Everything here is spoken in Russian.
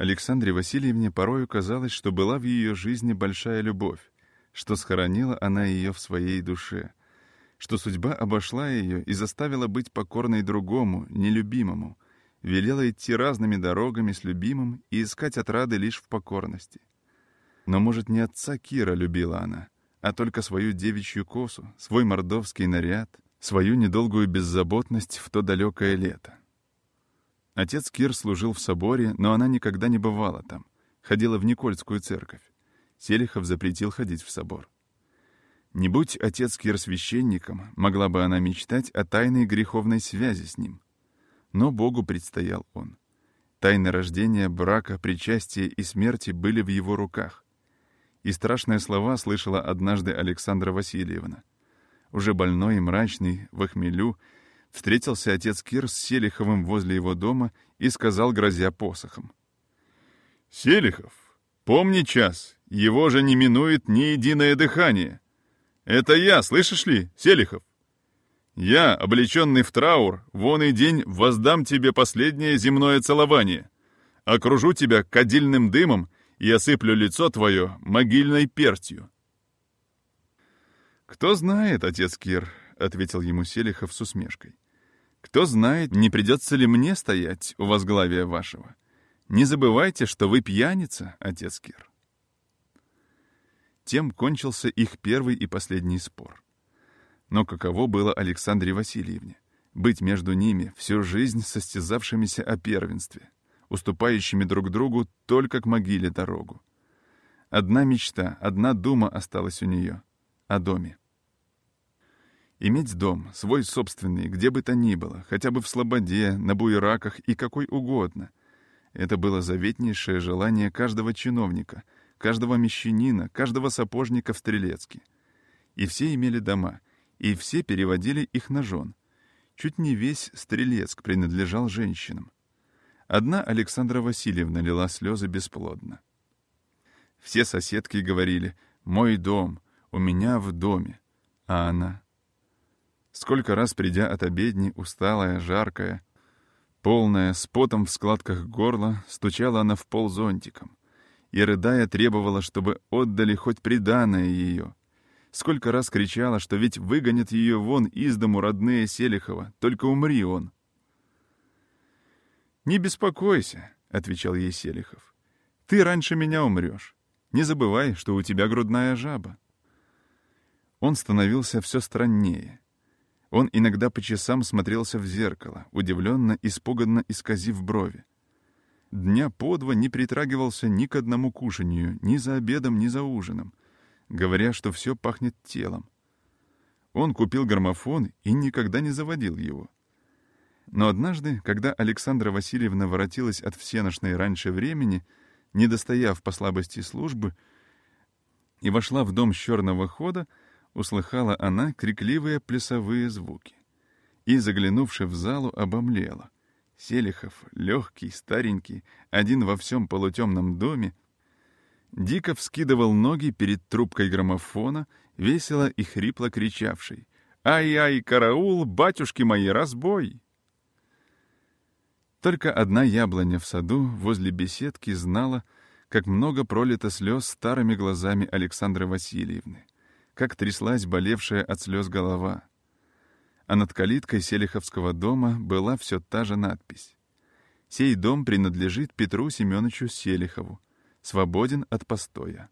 Александре Васильевне порою казалось, что была в ее жизни большая любовь, что схоронила она ее в своей душе, что судьба обошла ее и заставила быть покорной другому, нелюбимому, велела идти разными дорогами с любимым и искать отрады лишь в покорности. Но, может, не отца Кира любила она, а только свою девичью косу, свой мордовский наряд, свою недолгую беззаботность в то далекое лето. Отец Кир служил в соборе, но она никогда не бывала там, ходила в Никольскую церковь. Селихов запретил ходить в собор. Не будь отец Кир священником, могла бы она мечтать о тайной греховной связи с ним. Но Богу предстоял он. Тайны рождения, брака, причастия и смерти были в его руках. И страшные слова слышала однажды Александра Васильевна. Уже больной и мрачный, в охмелю, встретился отец Кир с Селиховым возле его дома и сказал, грозя посохом. «Селихов, помни час, его же не минует ни единое дыхание. Это я, слышишь ли, Селихов? Я, облеченный в траур, вон и день воздам тебе последнее земное целование, окружу тебя кадильным дымом и осыплю лицо твое могильной пертью». «Кто знает, отец Кир», — ответил ему Селихов с усмешкой. «Кто знает, не придется ли мне стоять у возглавия вашего. Не забывайте, что вы пьяница, отец Кир». Тем кончился их первый и последний спор. Но каково было Александре Васильевне? Быть между ними всю жизнь состязавшимися о первенстве, уступающими друг другу только к могиле дорогу. Одна мечта, одна дума осталась у нее — о доме. Иметь дом, свой собственный, где бы то ни было, хотя бы в Слободе, на Буераках и какой угодно. Это было заветнейшее желание каждого чиновника, каждого мещанина, каждого сапожника в Стрелецке. И все имели дома, и все переводили их на жен. Чуть не весь Стрелецк принадлежал женщинам. Одна Александра Васильевна лила слезы бесплодно. Все соседки говорили «Мой дом, у меня в доме», а она Сколько раз, придя от обедни, усталая, жаркая, полная, с потом в складках горла, стучала она в пол зонтиком и, рыдая, требовала, чтобы отдали хоть приданное ее. Сколько раз кричала, что ведь выгонят ее вон из дому родные Селихова, только умри он. «Не беспокойся», — отвечал ей Селихов. «Ты раньше меня умрешь. Не забывай, что у тебя грудная жаба». Он становился все страннее. Он иногда по часам смотрелся в зеркало, удивленно, испуганно исказив брови. Дня по два не притрагивался ни к одному кушанию, ни за обедом, ни за ужином, говоря, что все пахнет телом. Он купил граммофон и никогда не заводил его. Но однажды, когда Александра Васильевна воротилась от всеношной раньше времени, не достояв по слабости службы, и вошла в дом с черного хода, услыхала она крикливые плясовые звуки. И, заглянувши в залу, обомлела. Селихов, легкий, старенький, один во всем полутемном доме, дико вскидывал ноги перед трубкой граммофона, весело и хрипло кричавший «Ай-ай, караул, батюшки мои, разбой!» Только одна яблоня в саду возле беседки знала, как много пролито слез старыми глазами Александры Васильевны как тряслась болевшая от слез голова. А над калиткой Селиховского дома была все та же надпись. «Сей дом принадлежит Петру Семеновичу Селихову, свободен от постоя».